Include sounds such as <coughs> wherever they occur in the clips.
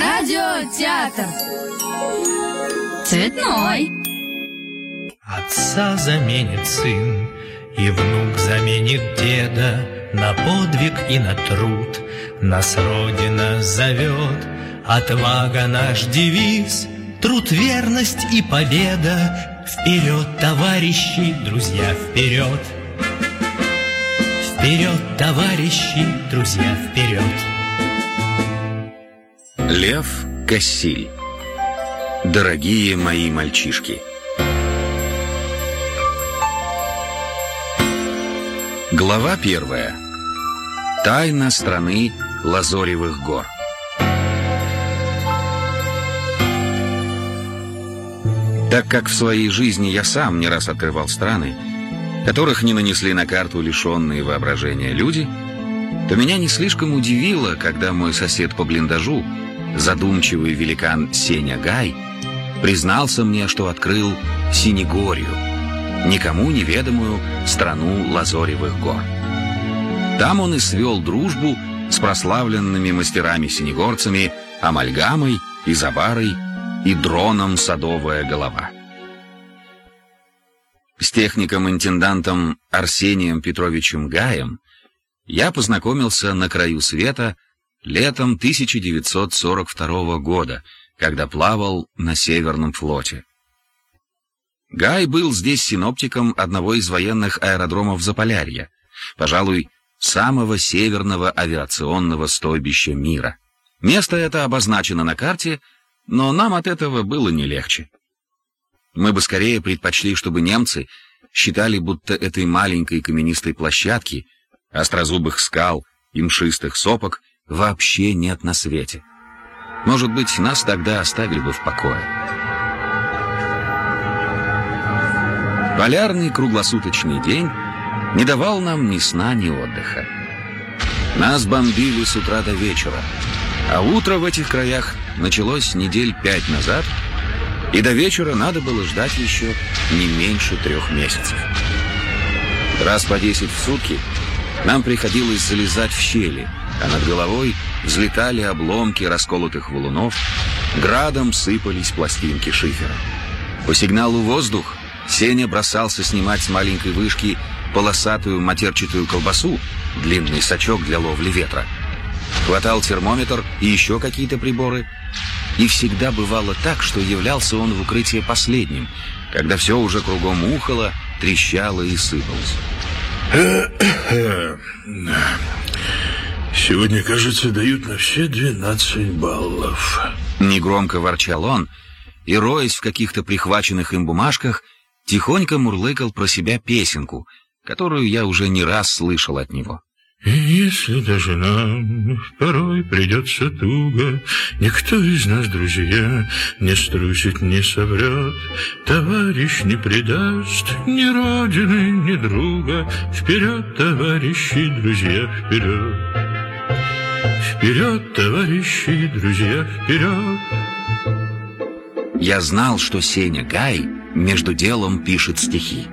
Радиотеатр. Цветной. Отца заменит сын, и внук заменит деда На подвиг и на труд нас Родина зовет. Отвага наш девиз, труд, верность и победа. Вперед, товарищи, друзья, вперед! Вперед, товарищи, друзья, вперед! Лев Кассиль Дорогие мои мальчишки. Глава первая. Тайна страны Лазоревых гор. Так как в своей жизни я сам не раз открывал страны, которых не нанесли на карту лишенные воображения люди, то меня не слишком удивило, когда мой сосед по блиндажу задумчивый великан Сеня Гай признался мне, что открыл Синегорию, никому неведомую страну Лазоревых гор. Там он и свел дружбу с прославленными мастерами-синегорцами Амальгамой, Изабарой и дроном «Садовая голова». С техником-интендантом Арсением Петровичем Гаем я познакомился на краю света – летом 1942 года, когда плавал на Северном флоте. Гай был здесь синоптиком одного из военных аэродромов Заполярья, пожалуй, самого северного авиационного стойбища мира. Место это обозначено на карте, но нам от этого было не легче. Мы бы скорее предпочли, чтобы немцы считали, будто этой маленькой каменистой площадки, острозубых скал и мшистых сопок вообще нет на свете. Может быть, нас тогда оставили бы в покое. Полярный круглосуточный день не давал нам ни сна, ни отдыха. Нас бомбили с утра до вечера, а утро в этих краях началось недель пять назад, и до вечера надо было ждать еще не меньше трех месяцев. Раз по десять в сутки нам приходилось залезать в щели – а над головой взлетали обломки расколотых валунов, градом сыпались пластинки шифера. По сигналу «воздух» Сеня бросался снимать с маленькой вышки полосатую матерчатую колбасу, длинный сачок для ловли ветра. Хватал термометр и еще какие-то приборы. И всегда бывало так, что являлся он в укрытие последним, когда все уже кругом ухало, трещало и сыпалось. <coughs> Сегодня, кажется, дают на все 12 баллов. Негромко ворчал он, и, роясь в каких-то прихваченных им бумажках, тихонько мурлыкал про себя песенку, которую я уже не раз слышал от него. И если даже нам порой придется туго, Никто из нас, друзья, не струсит, не соврет, Товарищ не предаст ни родины, ни друга. Вперед, товарищи, друзья, вперед! Вперед, товарищи, друзья, вперед! Я знал, что Сеня Гай между делом пишет стихи.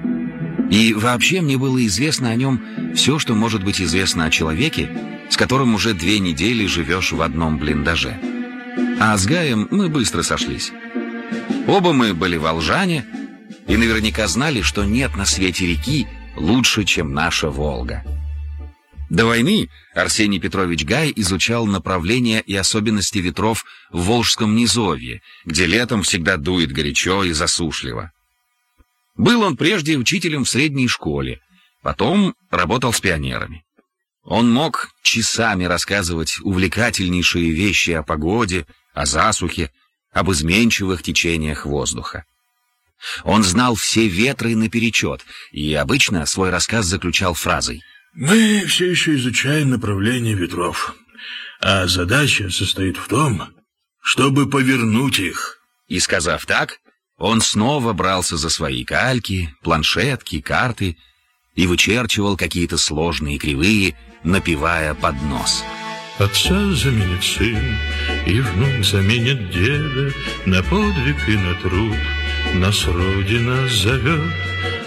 И вообще мне было известно о нем все, что может быть известно о человеке, с которым уже две недели живешь в одном блиндаже. А с Гаем мы быстро сошлись. Оба мы были волжане и наверняка знали, что нет на свете реки лучше, чем наша Волга. До войны Арсений Петрович Гай изучал направления и особенности ветров в Волжском низовье, где летом всегда дует горячо и засушливо. Был он прежде учителем в средней школе, потом работал с пионерами. Он мог часами рассказывать увлекательнейшие вещи о погоде, о засухе, об изменчивых течениях воздуха. Он знал все ветры наперечет и обычно свой рассказ заключал фразой — мы все еще изучаем направление ветров, а задача состоит в том, чтобы повернуть их. И сказав так, он снова брался за свои кальки, планшетки, карты и вычерчивал какие-то сложные кривые, напевая под нос. Отца заменит сын, и внук заменит деда, На подвиг и на труд нас Родина зовет.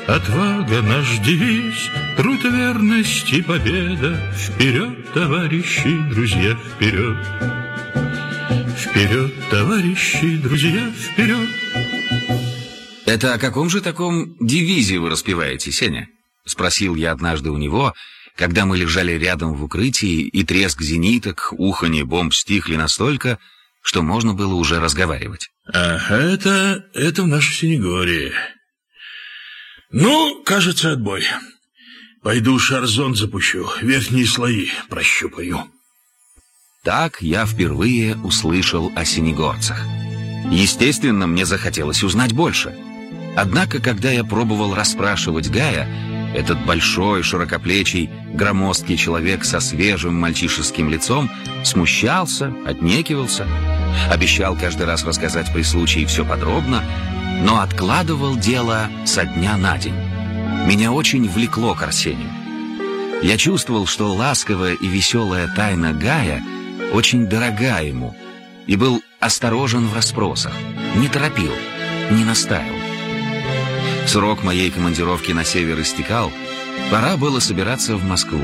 Отвага наш девиз, труд, верность и победа. Вперед, товарищи, друзья, вперед! вперед, товарищи, друзья, вперед. Это о каком же таком девизе вы распеваете, Сеня? Спросил я однажды у него, когда мы лежали рядом в укрытии, и треск зениток, уханье бомб стихли настолько, что можно было уже разговаривать. А это... это в нашей Синегории. Ну, кажется, отбой. Пойду шарзон запущу, верхние слои прощупаю. Так я впервые услышал о синегорцах. Естественно, мне захотелось узнать больше. Однако, когда я пробовал расспрашивать Гая, этот большой, широкоплечий, громоздкий человек со свежим мальчишеским лицом смущался, отнекивался, обещал каждый раз рассказать при случае все подробно, но откладывал дело со дня на день. Меня очень влекло к Арсению. Я чувствовал, что ласковая и веселая тайна Гая очень дорога ему, и был осторожен в расспросах, не торопил, не настаивал. Срок моей командировки на север истекал, пора было собираться в Москву.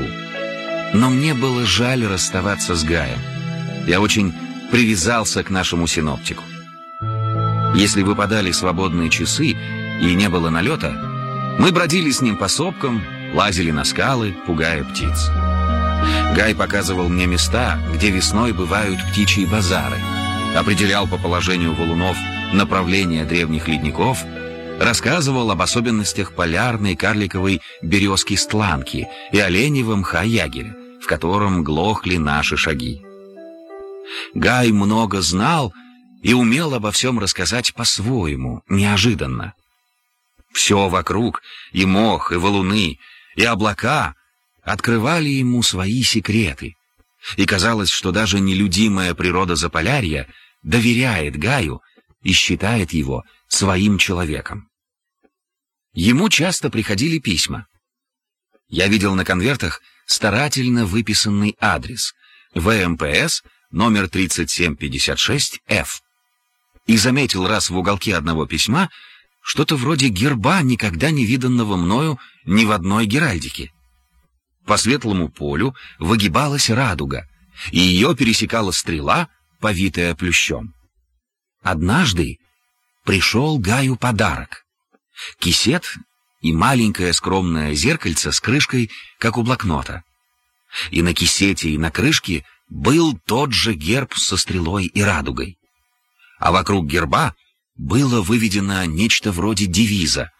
Но мне было жаль расставаться с Гаем. Я очень привязался к нашему синоптику. Если выпадали свободные часы и не было налета, мы бродили с ним по сопкам, лазили на скалы, пугая птиц. Гай показывал мне места, где весной бывают птичьи базары, определял по положению валунов направление древних ледников, рассказывал об особенностях полярной карликовой березки-стланки и оленевом ха-ягеля, в котором глохли наши шаги. Гай много знал и умел обо всем рассказать по-своему, неожиданно. Все вокруг, и мох, и валуны, и облака открывали ему свои секреты. И казалось, что даже нелюдимая природа Заполярья доверяет Гаю и считает его своим человеком. Ему часто приходили письма. Я видел на конвертах старательно выписанный адрес ВМПС номер 3756Ф и заметил раз в уголке одного письма что-то вроде герба, никогда не виданного мною ни в одной геральдике. По светлому полю выгибалась радуга, и ее пересекала стрела, повитая плющом. Однажды пришел Гаю подарок. Кисет и маленькое скромное зеркальце с крышкой, как у блокнота. И на кисете, и на крышке был тот же герб со стрелой и радугой. А вокруг герба было выведено нечто вроде девиза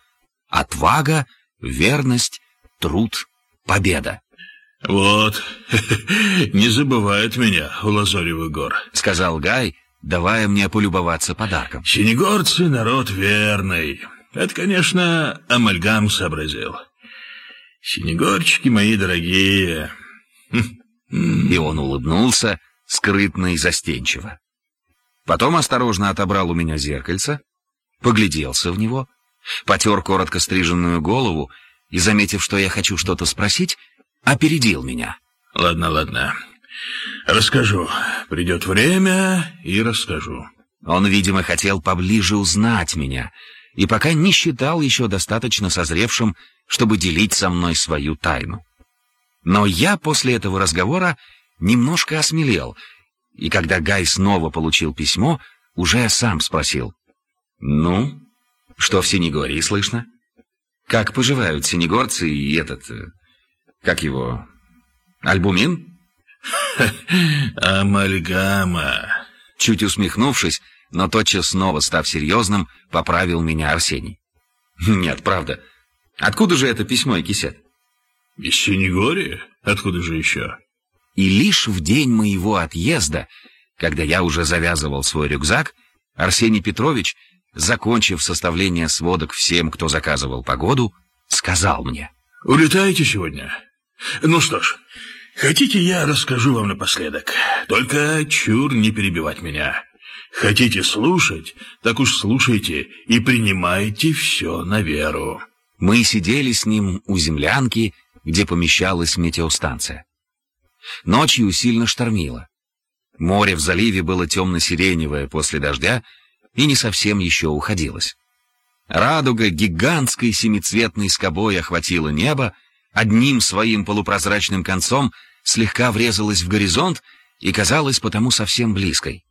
«Отвага, верность, труд, победа». «Вот, <laughs> не забывает меня у Лазоревых гор», — сказал Гай, давая мне полюбоваться подарком. «Синегорцы — народ верный. Это, конечно, амальгам сообразил. Синегорчики мои дорогие». И он улыбнулся, скрытно и застенчиво. Потом осторожно отобрал у меня зеркальце, погляделся в него, потер коротко стриженную голову и, заметив, что я хочу что-то спросить, опередил меня. «Ладно, ладно. Расскажу. Придет время и расскажу». Он, видимо, хотел поближе узнать меня и пока не считал еще достаточно созревшим, чтобы делить со мной свою тайну. Но я после этого разговора немножко осмелел — и когда Гай снова получил письмо, уже сам спросил. «Ну, что в Синегории слышно? Как поживают синегорцы и этот... Э, как его... Альбумин?» <laughs> «Амальгама!» Чуть усмехнувшись, но тотчас снова став серьезным, поправил меня Арсений. «Нет, правда. Откуда же это письмо и кисет?» «Из Синегории? Откуда же еще?» И лишь в день моего отъезда, когда я уже завязывал свой рюкзак, Арсений Петрович, закончив составление сводок всем, кто заказывал погоду, сказал мне. «Улетаете сегодня? Ну что ж, хотите, я расскажу вам напоследок. Только чур не перебивать меня. Хотите слушать, так уж слушайте и принимайте все на веру». Мы сидели с ним у землянки, где помещалась метеостанция. Ночью сильно штормило. Море в заливе было темно-сиреневое после дождя и не совсем еще уходилось. Радуга гигантской семицветной скобой охватила небо, одним своим полупрозрачным концом слегка врезалась в горизонт и казалась потому совсем близкой.